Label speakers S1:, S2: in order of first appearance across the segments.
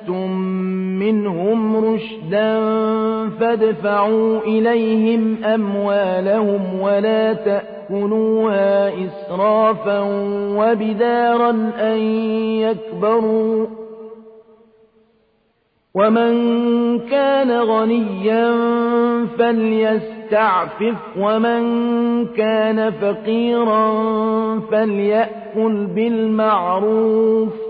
S1: آنستم منهم رشدا فادفعوا إليهم أموالهم ولا تأكلوها إسرافا وبدارا أن يكبروا ومن كان غنيا فليستعفف ومن كان فقيرا فليأكل بالمعروف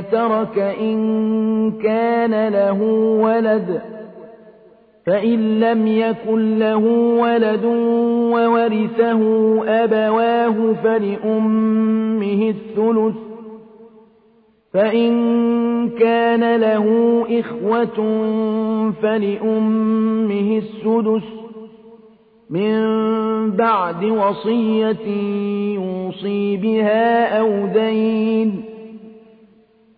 S1: ترك إن كان له ولد فإن لم يكن له ولد وورثه أبواه فلأمه الثلث فإن كان له إخوة فلأمه السدس من بعد وصية يوصي بها أو دين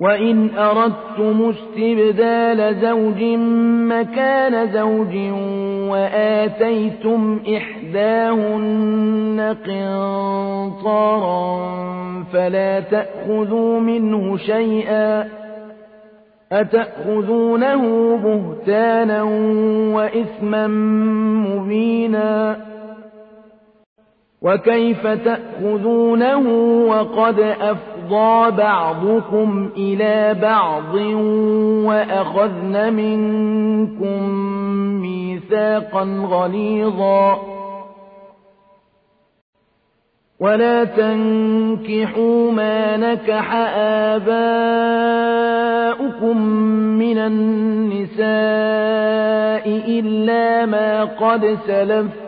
S1: وإن أردتم استبدال زوج مكان زوج وآتيتم إحداهن قنطارا فلا تأخذوا منه شيئا أتأخذونه بهتانا وإثما مبينا وكيف تأخذونه وقد أفضى بعضكم إلى بعض وأخذن منكم ميثاقا غليظا ولا تنكحوا ما نكح آباؤكم من النساء إلا ما قد سلف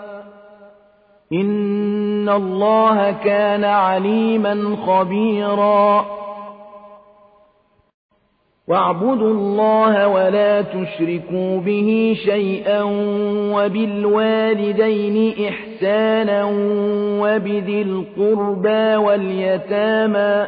S1: إن الله كان عليما خبيرا. واعبدوا الله ولا تشركوا به شيئا وبالوالدين إحسانا وبذي القربى واليتامى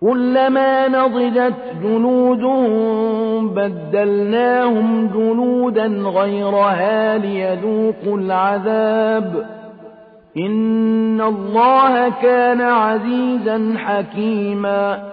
S1: كلما نضجت جنودهم بدلناهم جنودا غيرها ليذوقوا العذاب. إن الله كان عزيزا حكيما.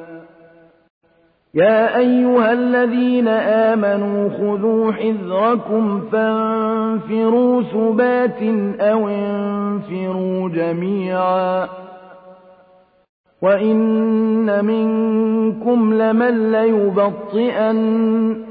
S1: يا أيها الذين آمنوا خذوا حذركم فانفروا ثبات أو انفروا جميعا وإن منكم لمن ليبطئن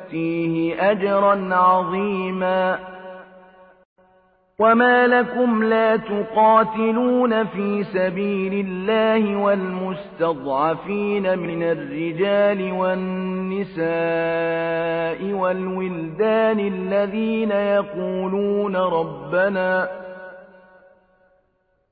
S1: نؤتيه أجرا عظيما. وما لكم لا تقاتلون في سبيل الله والمستضعفين من الرجال والنساء والولدان الذين يقولون ربنا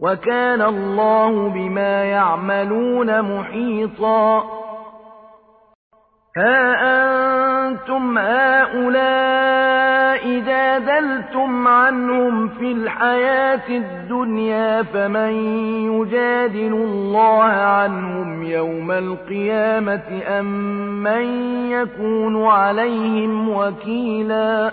S1: وَكَانَ اللَّهُ بِمَا يَعْمَلُونَ مُحِيطًا. هَا أَنتُمْ هَؤُلَاءِ جَادَلْتُمْ عَنْهُمْ فِي الْحَيَاةِ الدُّنْيَا فَمَن يُجَادِلُ اللَّهَ عَنْهُمْ يَوْمَ الْقِيَامَةِ أَم مَّن يَكُونُ عَلَيْهِمْ وَكِيلًا؟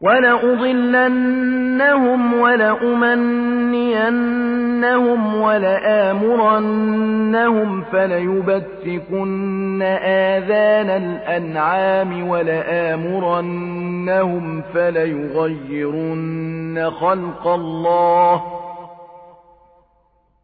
S1: ولأضلنهم ولأمنينهم ولآمرنهم فليبتكن آذان الأنعام ولآمرنهم فليغيرن خلق الله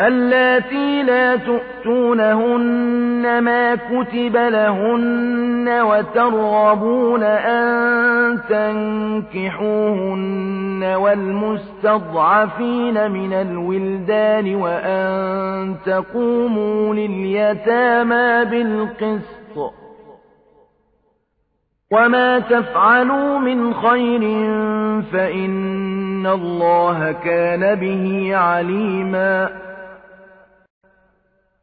S1: اللاتي لا تؤتونهن ما كتب لهن وترغبون أن تنكحوهن والمستضعفين من الولدان وأن تقوموا لليتامى بالقسط وما تفعلوا من خير فإن الله كان به عليماً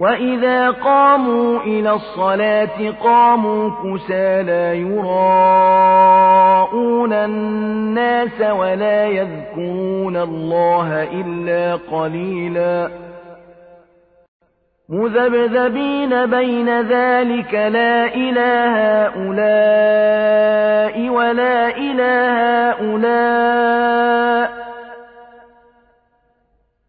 S1: وإذا قاموا إلى الصلاة قاموا كسى لا يراءون الناس ولا يذكرون الله إلا قليلا مذبذبين بين ذلك لا إله هؤلاء ولا إله هؤلاء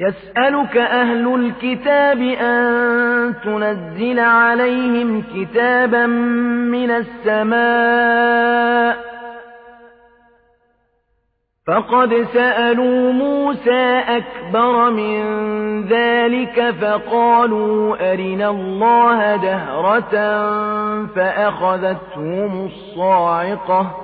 S1: يسألك أهل الكتاب أن تنزل عليهم كتابا من السماء. فقد سألوا موسى أكبر من ذلك فقالوا أرنا الله جهرة فأخذتهم الصاعقة.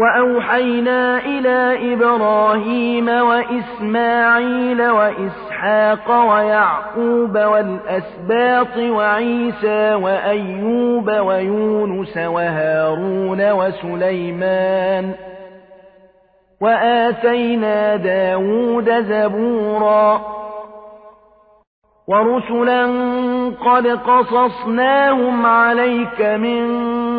S1: وأوحينا إلى إبراهيم وإسماعيل وإسحاق ويعقوب والأسباط وعيسى وأيوب ويونس وهارون وسليمان وآتينا داود زبورا ورسلا قد قصصناهم عليك من